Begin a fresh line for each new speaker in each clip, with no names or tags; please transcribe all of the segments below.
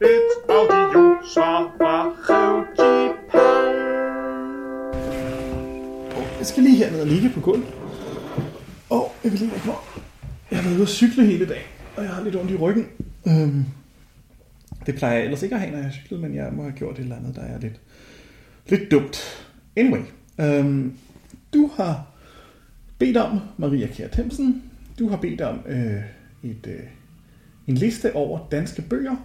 Et audio svar
Jeg skal lige herned og ligge på gulvet. Og jeg vil lige lægge mig. Jeg har været ude at cykle hele dagen, og jeg har lidt ondt i ryggen. Øhm, det plejer jeg ellers ikke at have, når jeg har cyklet, men jeg må have gjort et eller andet, der er lidt, lidt dumt. Anyway, øhm, du har bedt om, Maria Kjær Themsen, du har bedt om øh, et, øh, en liste over danske bøger,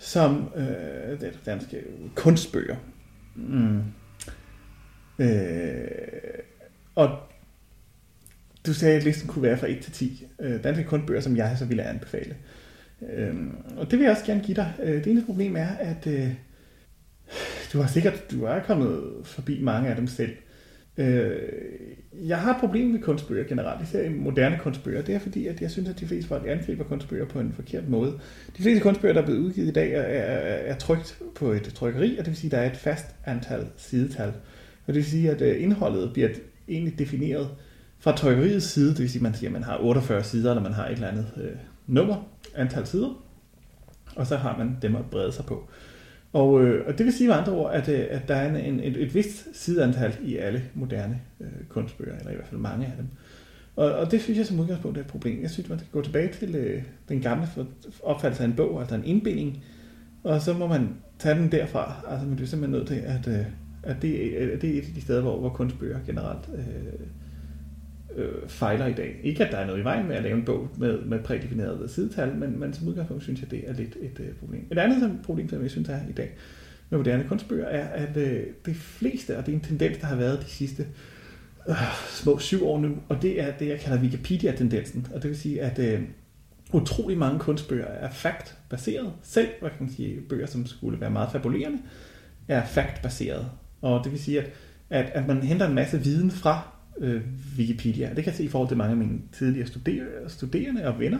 som øh, det er danske kunstbøger. Mm. Øh, og du sagde, at listen kunne være fra 1 til 10 øh, danske kunstbøger, som jeg så ville anbefale. Øh, og det vil jeg også gerne give dig. Øh, det eneste problem er, at øh, du har sikkert du er kommet forbi mange af dem selv. Øh, Øh, jeg har et problem med kunstbøger generelt, især moderne kunstbøger. Det er fordi, at jeg synes, at de fleste folk angriber kunstbøger på en forkert måde. De fleste kunstbøger, der er blevet udgivet i dag, er, er, er trygt på et trykkeri, og det vil sige, at der er et fast antal sidetal. Og det vil sige, at øh, indholdet bliver egentlig defineret fra trykkeriets side, det vil sige, at man siger, at man har 48 sider, eller man har et eller andet øh, nummer, antal sider, og så har man dem at brede sig på. Og, øh, og det vil sige med andre ord, at, øh, at der er en, et, et vist sideantal i alle moderne øh, kunstbøger, eller i hvert fald mange af dem. Og, og det synes jeg som udgangspunkt er et problem. Jeg synes, man skal gå tilbage til øh, den gamle opfattelse af en bog, altså en indbinding, og så må man tage den derfra. Altså man er simpelthen nødt til, at, øh, at, det, at det er et af de steder, hvor, hvor kunstbøger generelt øh, øh, fejler i dag. Ikke at der er noget i vejen med at lave en bog med, med prædefinerede sidetal, men, men som udgangspunkt synes jeg, det er lidt et øh, problem. Et andet problem, som jeg synes er i dag med moderne kunstbøger, er, at øh, det fleste, og det er en tendens, der har været de sidste øh, små syv år nu, og det er det, jeg kalder Wikipedia-tendensen. Og det vil sige, at øh, utrolig mange kunstbøger er fact-baseret. Selv, hvad kan man sige, bøger, som skulle være meget fabulerende, er fact-baseret. Og det vil sige, at, at, at man henter en masse viden fra øh, Wikipedia. Det kan jeg se i forhold til mange af mine tidligere studer- studerende og venner,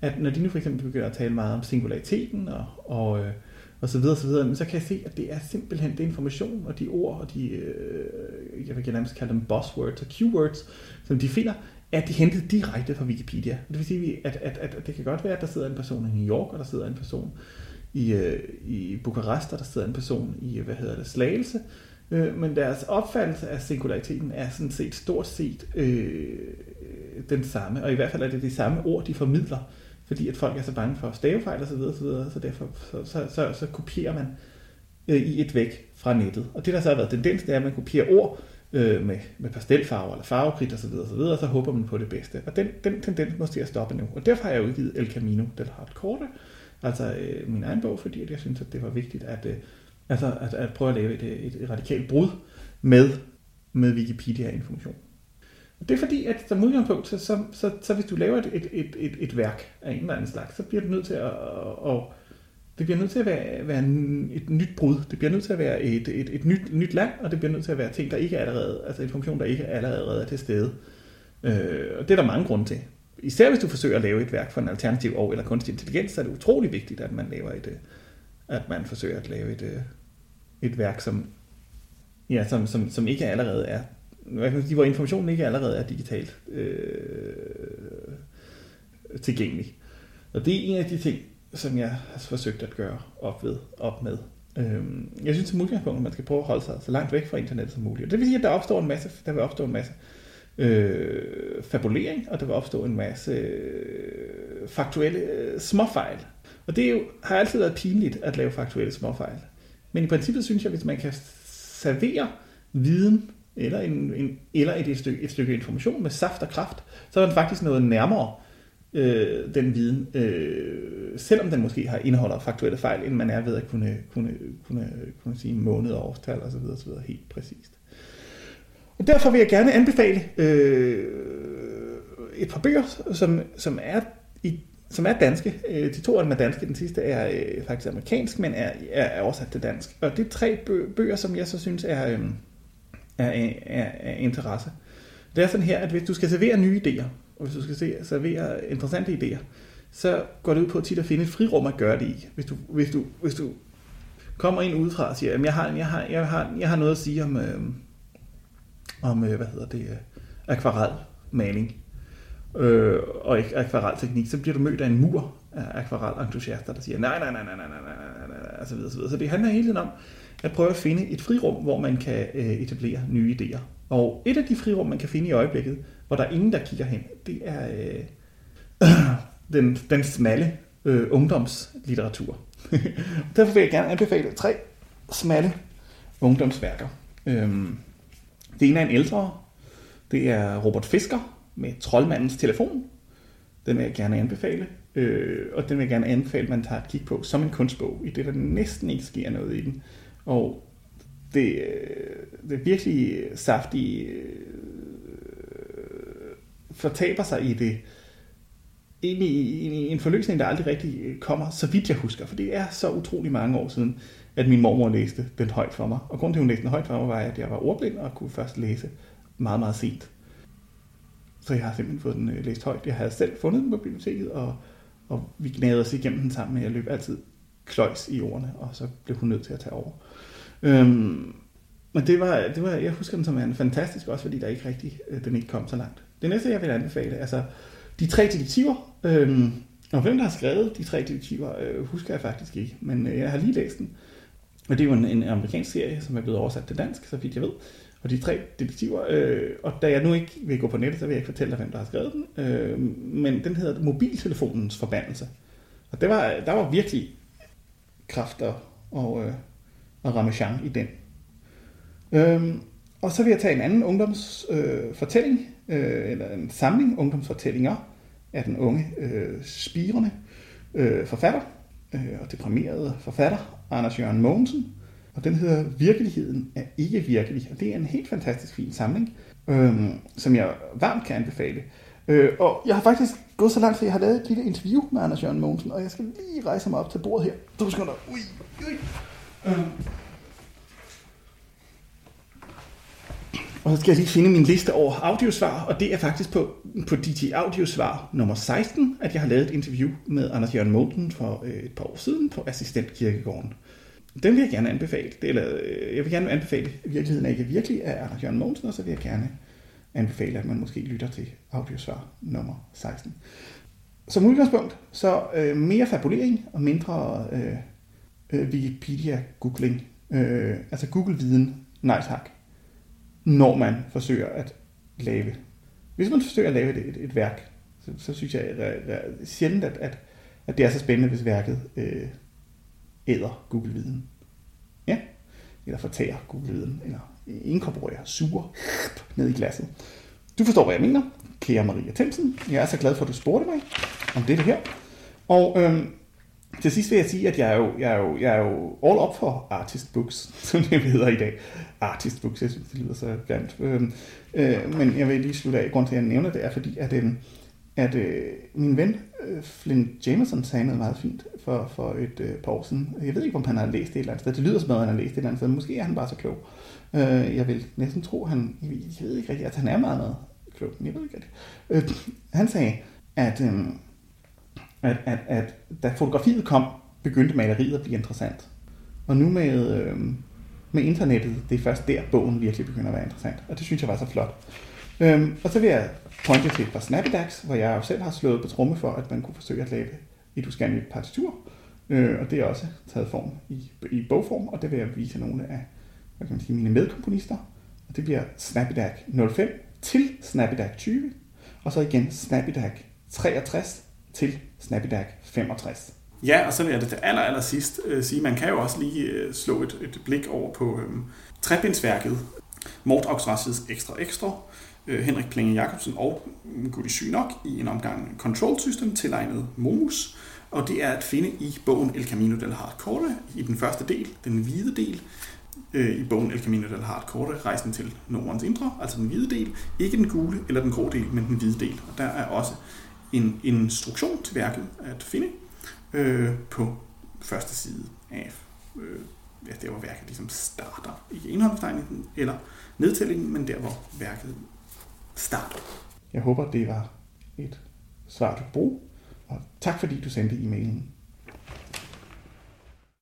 at når de nu for eksempel begynder at tale meget om singulariteten og, og, øh, og så videre, så videre, men så kan jeg se, at det er simpelthen det information og de ord og de, øh, jeg vil nærmest kalde dem buzzwords og keywords, som de finder, at de hentet direkte fra Wikipedia. Det vil sige, at, at, at, at det kan godt være, at der sidder en person i New York, og der sidder en person i, øh, i Bukarest, og der sidder en person i, øh, hvad hedder det, Slagelse, Øh, men deres opfattelse af singulariteten er sådan set stort set øh, den samme, og i hvert fald er det de samme ord, de formidler, fordi at folk er så bange for stavefejl og så videre, så, videre, så derfor så, så, så, så kopierer man øh, i et væk fra nettet. Og det der så har været tendens, det er, at man kopierer ord øh, med, med pastelfarver eller farvekridt osv., så og så videre, og så håber man på det bedste. Og den, den tendens måske jeg stoppe nu. Og derfor har jeg udgivet El Camino del Hardcore, altså øh, min egen bog, fordi at jeg synes, at det var vigtigt, at øh, Altså at, at prøve at lave et, et, et radikalt brud med, med Wikipedia-information. Og det er fordi, at som udgangspunkt, så, så, så, så hvis du laver et, et, et, et, et værk af en eller anden slags, så bliver du nødt til at, Og, det bliver nødt til at være, være et nyt brud. Det bliver nødt til at være et, et, et nyt, nyt land, og det bliver nødt til at være ting, der ikke er allerede, altså information, der ikke allerede er til stede. Øh, og det er der mange grunde til. Især hvis du forsøger at lave et værk for en alternativ og eller kunstig intelligens, så er det utrolig vigtigt, at man laver et, øh, at man forsøger at lave et, øh, et værk, som, ja, som, som, som ikke allerede er, hvad kan man sige, hvor informationen ikke allerede er digitalt øh, tilgængelig. Og det er en af de ting, som jeg har forsøgt at gøre op, ved, op med. Øhm, jeg synes som udgangspunkt, at man skal prøve at holde sig så langt væk fra internet som muligt. Og det vil sige, at der opstår en masse, der vil opstå en masse øh, fabulering, og der vil opstå en masse øh, faktuelle øh, småfejl. Og det er jo, har altid været pinligt at lave faktuelle småfejl. Men i princippet synes jeg, hvis man kan servere viden eller, en, en, eller et, et, stykke, et stykke information med saft og kraft, så er den faktisk noget nærmere øh, den viden, øh, selvom den måske har indeholder faktuelle fejl, end man er ved at kunne, kunne, kunne, kunne sige måned og årstal osv. osv. helt præcist. Og derfor vil jeg gerne anbefale øh, et par bøger, som, som er i som er danske. Øh, de to af dem er danske, den sidste er øh, faktisk amerikansk, men er, er oversat til dansk. Og det er tre bøger, som jeg så synes er, øh, er, er, er interesse. Det er sådan her, at hvis du skal servere nye idéer, og hvis du skal se, servere interessante idéer, så går det ud på tit at finde et frirum at gøre det i. Hvis du, hvis du, hvis du kommer ind udefra og siger, at jeg har, jeg har, jeg har, jeg har noget at sige om, øhm, øh, om hvad hedder det, øh, akvarelmaling øh, og ikke akvarelteknik, så bliver du mødt af en mur af akvarelentusiaster, der siger, nej, nej, nej, nej, nej, nej, nej, og så videre, så videre. Så det handler hele tiden om at prøve at finde et frirum, hvor man kan øh, etablere nye idéer. Og et af de frirum, man kan finde i øjeblikket, hvor der er ingen, der kigger hen, det er øh, den, den smalle øh, ungdomslitteratur. Derfor vil jeg gerne anbefale tre smalle ungdomsværker. Øhm, det ene er en ældre. Det er Robert Fisker med Troldmandens telefon. Den vil jeg gerne anbefale. Øh, og den vil jeg gerne anbefale, at man tager et kig på som en kunstbog, i det der næsten ikke sker noget i den. Og det, øh, det er virkelig saftigt øh, fortaber sig i det ind i, i en forløsning, der aldrig rigtig øh, kommer, så vidt jeg husker. For det er så utrolig mange år siden, at min mormor læste den højt for mig. Og grunden til, at hun læste den højt for mig, var, at jeg var ordblind og kunne først læse meget, meget sent. Så jeg har simpelthen fået den øh, læst højt. Jeg havde selv fundet den på biblioteket, og, og vi gnavede os igennem den sammen. Jeg løb altid kløjs i ordene, og så blev hun nødt til at tage over. Øhm, men det var, det var, jeg husker den som en fantastisk, også fordi der ikke rigtig, øh, den ikke kom så langt. Det næste, jeg vil anbefale, altså de tre detektiver, øhm, og hvem der har skrevet de tre detektiver, øh, husker jeg faktisk ikke, men øh, jeg har lige læst den. Og det er jo en, en amerikansk serie, som er blevet oversat til dansk, så vidt jeg ved. Og de tre detektiver, øh, og da jeg nu ikke vil gå på nettet, så vil jeg ikke fortælle dig, hvem der har skrevet den. Øh, men den hedder Mobiltelefonens Forbandelse. Og det var, der var virkelig kræfter og, øh, og ramachan i den. Øh, og så vil jeg tage en anden ungdomsfortælling, øh, øh, eller en samling ungdomsfortællinger af den unge øh, spirende øh, forfatter øh, og deprimerede forfatter, Anders Jørgen Mogensen. Og den hedder Virkeligheden er ikke virkelig. Og det er en helt fantastisk fin samling, øh, som jeg varmt kan anbefale. Øh, og jeg har faktisk gået så langt, at jeg har lavet et lille interview med Anders Jørgen Mogensen, og jeg skal lige rejse mig op til bordet her. To sekunder. Ui, ui. Øh. Og så skal jeg lige finde min liste over audiosvar, og det er faktisk på, på DT Audiosvar nummer 16, at jeg har lavet et interview med Anders Jørgen Mogensen for øh, et par år siden på Assistentkirkegården. Den vil jeg gerne anbefale. Det, eller, øh, jeg vil gerne anbefale Virkeligheden er ikke virkelig af Anders Jørgen Mogensen, og så vil jeg gerne anbefale, at man måske lytter til audiosvar nummer 16. Som udgangspunkt, så øh, mere fabulering og mindre øh, øh Wikipedia-googling. Øh, altså Google-viden, nej tak, når man forsøger at lave. Hvis man forsøger at lave et, et, et værk, så, så synes jeg at, at, sjældent, at, at, at det er så spændende, hvis værket øh, æder Google-viden. Ja, eller fortager Google-viden, eller inkorporerer, suger ned i glasset. Du forstår, hvad jeg mener, kære Maria Themsen. Jeg er så glad for, at du spurgte mig om det her. Og øhm, til sidst vil jeg sige, at jeg er jo, jeg er jo, jeg er jo all up for artist books, som det hedder i dag. Artist books, jeg synes, det lyder så grimt. Øhm, øh, men jeg vil lige slutte af. Grunden til, at jeg nævner det, er fordi, at, øhm, at øh, min ven øh, Flynn Jameson sagde noget meget fint for, for et øh, par år siden. Jeg ved ikke, om han har læst det et eller andet sted. Det lyder som noget, han har læst det et eller andet sted. Måske er han bare så klog. Øh, jeg vil næsten tro, han, jeg ved ikke rigtigt, at han er meget, meget klog, men jeg ved ikke rigtigt. Øh, han sagde, at, øh, at, at, at da fotografiet kom, begyndte maleriet at blive interessant. Og nu med, øh, med internettet, det er først der, bogen virkelig begynder at være interessant. Og det synes jeg var så flot. Øh, og så vil jeg pointe til et par snappedacks, hvor jeg jo selv har slået på tromme for, at man kunne forsøge at lave et uskanligt partitur. Øh, og det er også taget form i, i bogform, og det vil jeg vise nogle af hvad kan man sige, mine medkomponister. Og det bliver Snappydac 05 til Snappydac 20, og så igen Snappydac 63 til Snappydac 65.
Ja, og så vil jeg det til aller, aller sidst øh, sige, man kan jo også lige øh, slå et, et blik over på øh, trebindsværket Mort Ekstra Ekstra, øh, Henrik Plinge Jacobsen og mm, Gudi Synok i en omgang Control System tilegnet Momus. Og det er at finde i bogen El Camino del Hardcore i den første del, den hvide del, øh, i bogen El Camino del Hardcore, rejsen til Nordens indre, altså den hvide del, ikke den gule eller den grå del, men den hvide del. Og der er også en instruktion til værket at finde øh, på første side af øh, ja, der hvor værket ligesom starter. Ikke indholdstegningen eller nedtællingen, men der hvor værket start.
Jeg håber, det var et svar, du bruger. Og tak fordi du sendte e-mailen.